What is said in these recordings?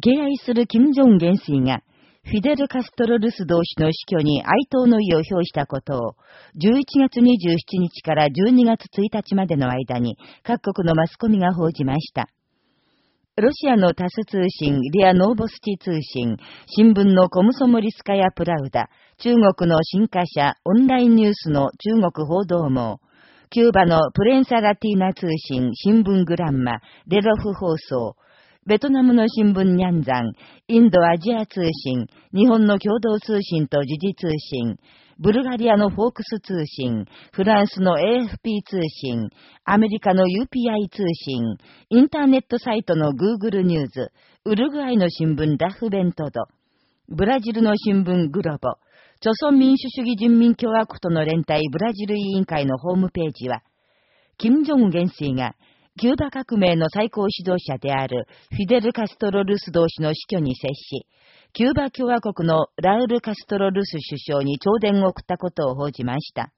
敬愛する金正恩元帥が、フィデル・カストロ・ルス同士の死去に哀悼の意を表したことを、11月27日から12月1日までの間に各国のマスコミが報じました。ロシアのタス通信、リア・ノーボスチ通信、新聞のコムソモリスカヤ・プラウダ、中国の新華社、オンラインニュースの中国報道網、キューバのプレンサ・ラティーナ通信、新聞グランマ、レロフ放送、ベトナムの新聞ニャンザン、インドアジア通信、日本の共同通信と時事通信、ブルガリアのフォークス通信、フランスの AFP 通信、アメリカの UPI 通信、インターネットサイトの Google ニューズ、ウルグアイの新聞ダフベントド、ブラジルの新聞グロボ、朝鮮民主主義人民共和国との連帯ブラジル委員会のホームページは、金正恩元帥が、キューバ革命の最高指導者であるフィデル・カストロ・ルス同士の死去に接し、キューバ共和国のラウル・カストロ・ルス首相に朝電を送ったことを報じました。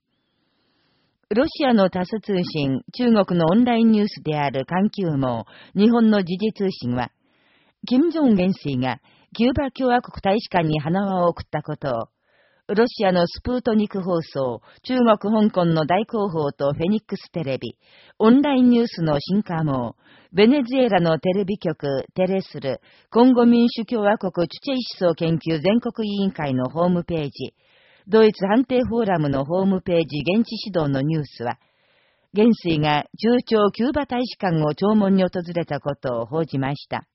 ロシアのタス通信、中国のオンラインニュースである環球網、日本の時事通信は、金正恩元帥がキューバ共和国大使館に花輪を送ったことを、ロシアのスプートニク放送、中国香港の大広報とフェニックステレビ、オンラインニュースの新華網、ベネズエラのテレビ局、テレスル、コンゴ民主共和国チュチェイ思想研究全国委員会のホームページ、ドイツ判定フォーラムのホームページ現地指導のニュースは、元帥が中朝キューバ大使館を弔問に訪れたことを報じました。